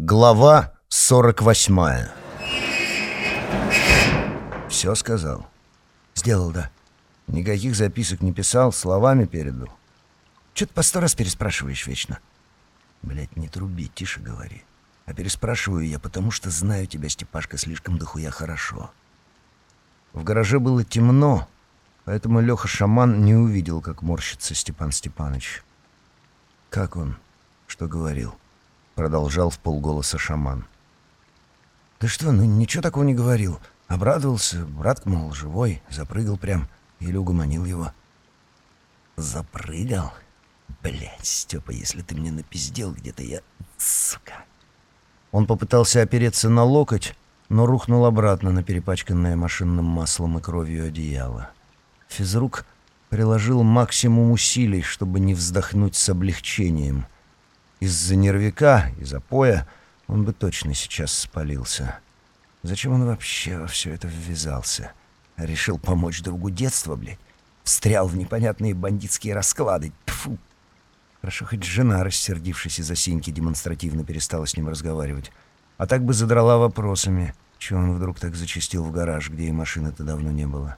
Глава 48 Все сказал. Сделал, да. Никаких записок не писал, словами передал. Че ты по сто раз переспрашиваешь вечно? Блять, не труби, тише говори. А переспрашиваю я, потому что знаю тебя, Степашка, слишком дохуя хорошо. В гараже было темно, поэтому Леха-шаман не увидел, как морщится Степан Степаныч. Как он? Что говорил? — продолжал в полголоса шаман. «Да что, ну ничего такого не говорил. Обрадовался, брат, мол, живой, запрыгал прям, или угомонил его». «Запрыгал? Блядь, Степа, если ты мне напиздел где-то, я... Сука!» Он попытался опереться на локоть, но рухнул обратно на перепачканное машинным маслом и кровью одеяло. Физрук приложил максимум усилий, чтобы не вздохнуть с облегчением — из-за нервика и запоя он бы точно сейчас спалился. Зачем он вообще во все это ввязался? Решил помочь другу детства, блядь? Встрял в непонятные бандитские расклады. Тьфу! Хорошо, хоть жена, рассердившись из-за синьки, демонстративно перестала с ним разговаривать. А так бы задрала вопросами, чего он вдруг так зачастил в гараж, где и машины-то давно не было.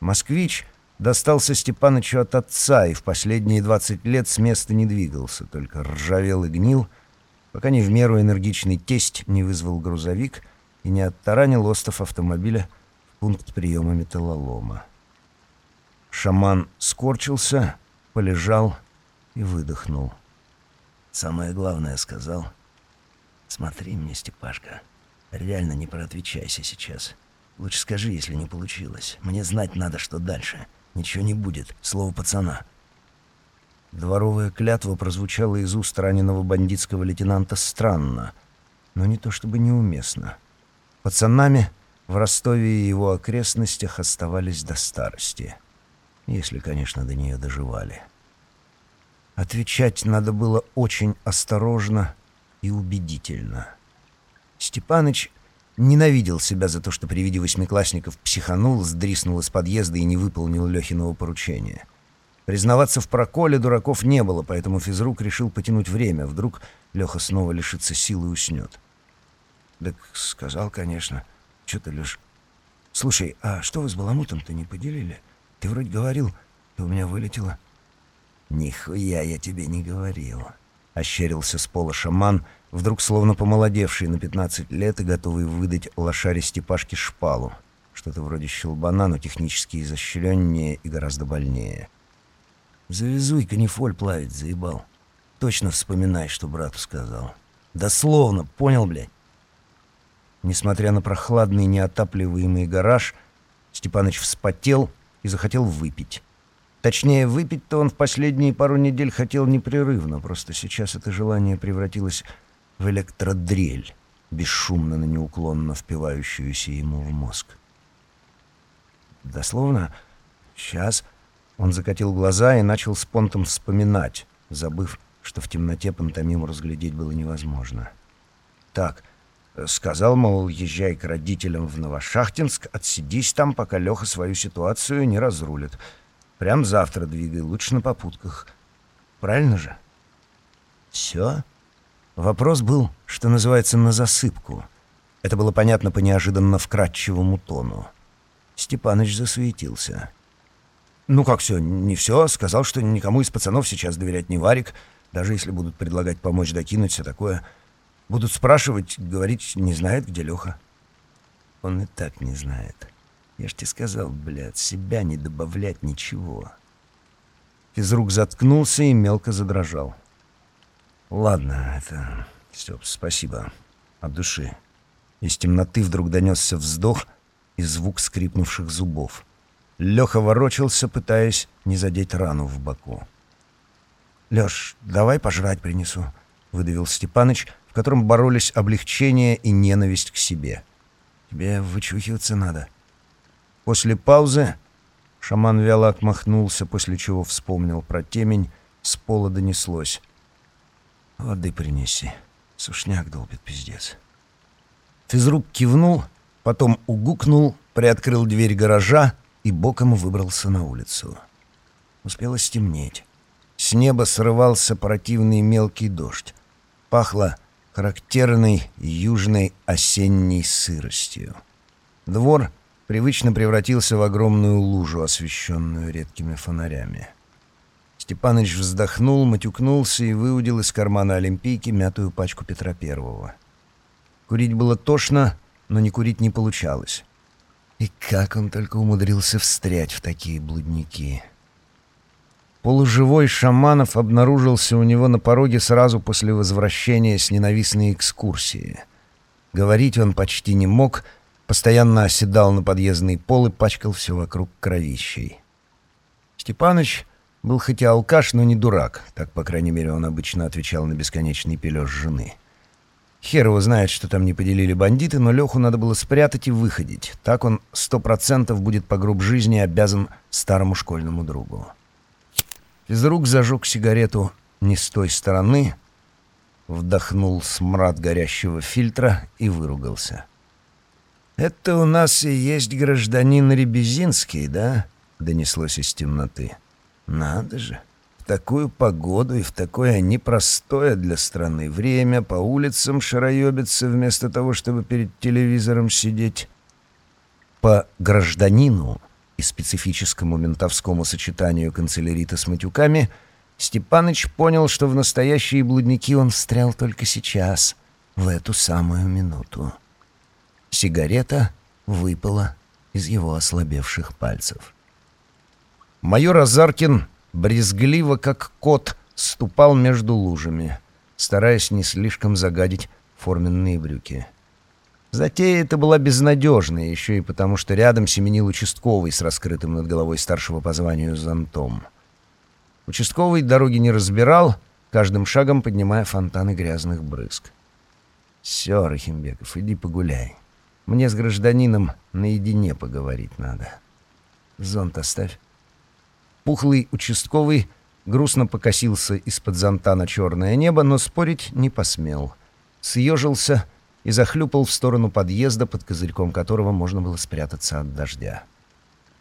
«Москвич» достался Степанычу от отца и в последние 20 лет с места не двигался, только ржавел и гнил, пока не в меру энергичный тесть не вызвал грузовик и не оттаранил остов автомобиля в пункт приема металлолома. Шаман скорчился, полежал и выдохнул. «Самое главное сказал. Смотри мне, Степашка, реально не проотвечайся сейчас. Лучше скажи, если не получилось. Мне знать надо, что дальше». Ничего не будет. Слово пацана. Дворовая клятва прозвучала из уст раненого бандитского лейтенанта странно, но не то чтобы неуместно. Пацанами в Ростове и его окрестностях оставались до старости. Если, конечно, до нее доживали. Отвечать надо было очень осторожно и убедительно. Степаныч Ненавидел себя за то, что при виде восьмиклассников психанул, сдриснул из подъезда и не выполнил Лехиного поручения. Признаваться в проколе дураков не было, поэтому физрук решил потянуть время. Вдруг Леха снова лишится силы и уснет. «Так сказал, конечно. Что ты, Леш? Слушай, а что вы с Баламутом-то не поделили? Ты вроде говорил, и у меня вылетело». «Нихуя я тебе не говорил», — ощерился с пола шаман — вдруг словно помолодевший на 15 лет и готовый выдать лошаре Степашке шпалу. Что-то вроде щелбана, но технически изощреннее и гораздо больнее. «Завязуй, канифоль плавить, заебал. Точно вспоминай, что брату сказал. Дословно, понял, блядь?» Несмотря на прохладный неотапливаемый гараж, Степаныч вспотел и захотел выпить. Точнее, выпить-то он в последние пару недель хотел непрерывно, просто сейчас это желание превратилось в электродрель, бесшумно, но неуклонно впивающуюся ему в мозг. Дословно, сейчас он закатил глаза и начал с понтом вспоминать, забыв, что в темноте пантомиму разглядеть было невозможно. Так, сказал, мол, езжай к родителям в Новошахтинск, отсидись там, пока Леха свою ситуацию не разрулит. Прям завтра двигай, лучше на попутках. Правильно же? Все? Вопрос был, что называется, на засыпку. Это было понятно по неожиданно вкрадчивому тону. Степаныч засуетился. «Ну как все? Не все. Сказал, что никому из пацанов сейчас доверять не варик, даже если будут предлагать помочь докинуть все такое. Будут спрашивать, говорить, не знает, где Леха». «Он и так не знает. Я ж тебе сказал, блядь, себя не добавлять ничего». Физрук заткнулся и мелко задрожал. «Ладно, это... Степ, спасибо. От души». Из темноты вдруг донесся вздох и звук скрипнувших зубов. Леха ворочался, пытаясь не задеть рану в боку. «Леш, давай пожрать принесу», — выдавил Степаныч, в котором боролись облегчение и ненависть к себе. «Тебе вычухиваться надо». После паузы шаман вяло отмахнулся, после чего вспомнил про темень, с пола донеслось. «Воды принеси. Сушняк долбит пиздец». Физрук кивнул, потом угукнул, приоткрыл дверь гаража и боком выбрался на улицу. Успело стемнеть. С неба срывался противный мелкий дождь. Пахло характерной южной осенней сыростью. Двор привычно превратился в огромную лужу, освещенную редкими фонарями. Степаныч вздохнул, матюкнулся и выудил из кармана Олимпийки мятую пачку Петра Первого. Курить было тошно, но не курить не получалось. И как он только умудрился встрять в такие блудники. Полуживой Шаманов обнаружился у него на пороге сразу после возвращения с ненавистной экскурсии. Говорить он почти не мог, постоянно оседал на подъездный пол и пачкал все вокруг кровищей. Степаныч был хоть и алкаш, но не дурак, так, по крайней мере, он обычно отвечал на бесконечный пележ жены. Хер его знает, что там не поделили бандиты, но Леху надо было спрятать и выходить. Так он сто процентов будет по гроб жизни обязан старому школьному другу. Физрук зажег сигарету не с той стороны, вдохнул смрад горящего фильтра и выругался. «Это у нас и есть гражданин Ребезинский, да?» — донеслось из темноты. «Надо же!» такую погоду и в такое непростое для страны время по улицам шароебиться вместо того, чтобы перед телевизором сидеть. По гражданину и специфическому ментовскому сочетанию канцелярита с матюками Степаныч понял, что в настоящие блудники он встрял только сейчас, в эту самую минуту. Сигарета выпала из его ослабевших пальцев. Майор Азаркин брезгливо, как кот, ступал между лужами, стараясь не слишком загадить форменные брюки. Затея эта была безнадежная, еще и потому, что рядом семенил участковый с раскрытым над головой старшего по званию зонтом. Участковый дороги не разбирал, каждым шагом поднимая фонтаны грязных брызг. «Все, Рахимбеков, иди погуляй. Мне с гражданином наедине поговорить надо. Зонт оставь». Пухлый участковый грустно покосился из-под зонта на черное небо, но спорить не посмел. Съежился и захлюпал в сторону подъезда, под козырьком которого можно было спрятаться от дождя.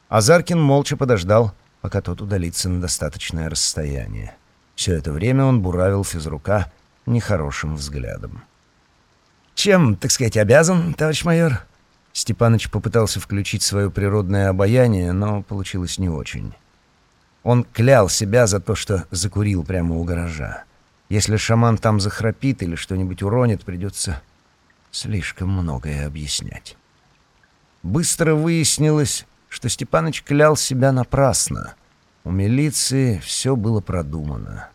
Азаркин молча подождал, пока тот удалится на достаточное расстояние. Все это время он буравил физрука нехорошим взглядом. «Чем, так сказать, обязан, товарищ майор?» Степаныч попытался включить свое природное обаяние, но получилось не очень. Он клял себя за то, что закурил прямо у гаража. Если шаман там захрапит или что-нибудь уронит, придется слишком многое объяснять. Быстро выяснилось, что Степаныч клял себя напрасно. У милиции все было продумано.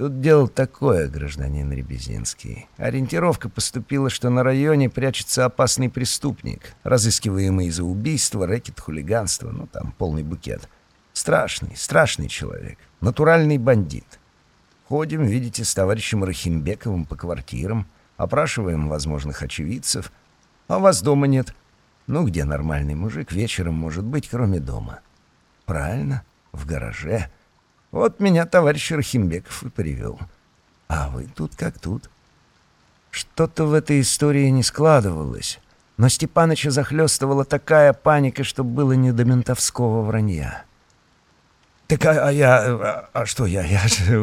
Тут дело такое, гражданин Ребезинский. Ориентировка поступила, что на районе прячется опасный преступник, разыскиваемый за убийство, рэкет, хулиганство, ну там полный букет — Страшный, страшный человек. Натуральный бандит. Ходим, видите, с товарищем Рахимбековым по квартирам, опрашиваем возможных очевидцев. А вас дома нет. Ну, где нормальный мужик вечером может быть, кроме дома? Правильно, в гараже. Вот меня товарищ Рахимбеков и привел. А вы тут как тут. Что-то в этой истории не складывалось, но Степаныча захлестывала такая паника, что было не до ментовского вранья. «Так а, а я... А, а что я? Я же...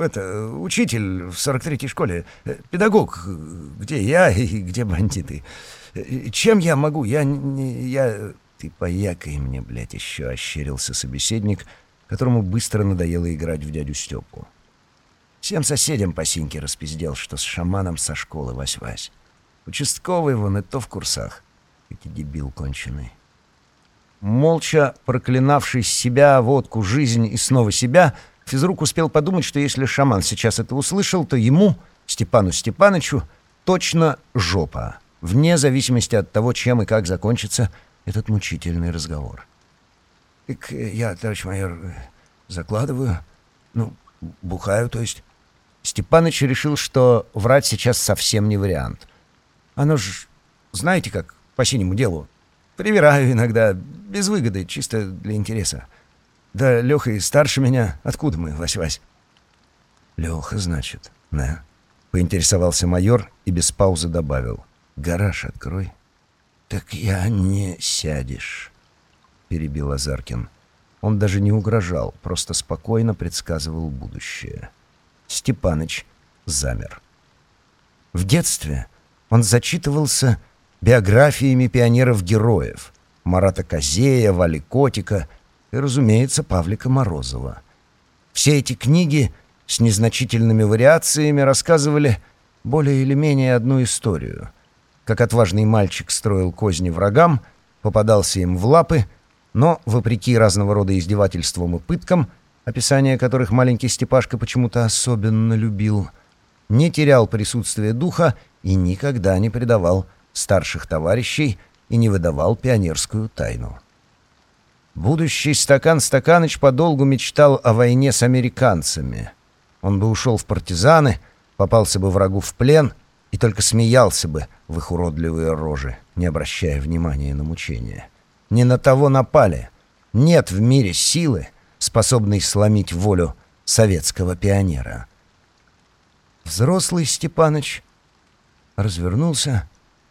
Это... Учитель в 43-й школе. Э, педагог. Где я и где бандиты? Чем я могу? Я... не я... Ты поякай мне, блядь, еще ощерился собеседник, которому быстро надоело играть в дядю Степу. Всем соседям по синьке распиздел, что с шаманом со школы вась-вась. Участковый вон и то в курсах. Эти дебил конченый. Молча проклинавший себя, водку, жизнь и снова себя, физрук успел подумать, что если шаман сейчас это услышал, то ему, Степану Степанычу, точно жопа, вне зависимости от того, чем и как закончится этот мучительный разговор. «Так я, товарищ майор, закладываю, ну, бухаю, то есть...» Степаныч решил, что врать сейчас совсем не вариант. «Оно ж, знаете как, по синему делу, Привираю иногда, без выгоды, чисто для интереса. Да Леха и старше меня. Откуда мы, Вась-Вась?» «Леха, значит, да?» Поинтересовался майор и без паузы добавил. «Гараж открой». «Так я не сядешь», — перебил Азаркин. Он даже не угрожал, просто спокойно предсказывал будущее. Степаныч замер. В детстве он зачитывался биографиями пионеров-героев Марата Козея, Вали Котика и, разумеется, Павлика Морозова. Все эти книги с незначительными вариациями рассказывали более или менее одну историю. Как отважный мальчик строил козни врагам, попадался им в лапы, но, вопреки разного рода издевательствам и пыткам, описание которых маленький Степашка почему-то особенно любил, не терял присутствие духа и никогда не предавал старших товарищей и не выдавал пионерскую тайну. Будущий стакан Стаканыч подолгу мечтал о войне с американцами. Он бы ушел в партизаны, попался бы врагу в плен и только смеялся бы в их уродливые рожи, не обращая внимания на мучения. Не на того напали. Нет в мире силы, способной сломить волю советского пионера. Взрослый Степаныч развернулся,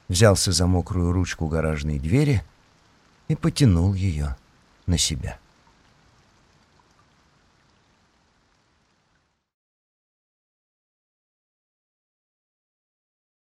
взялся за мокрую ручку гаражной двери и потянул ее на себя.